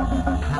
Ha ha ha.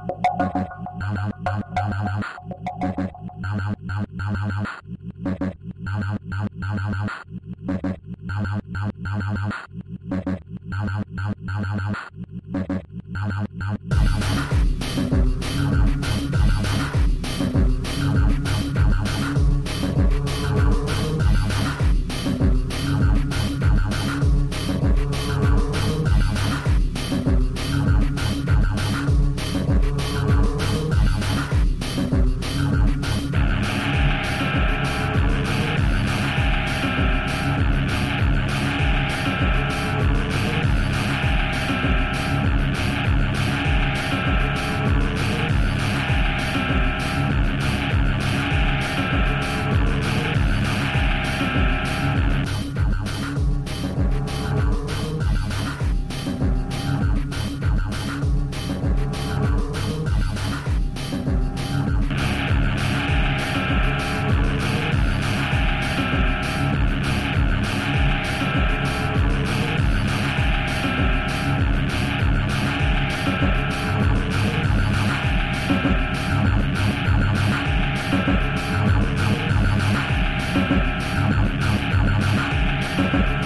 Thank you.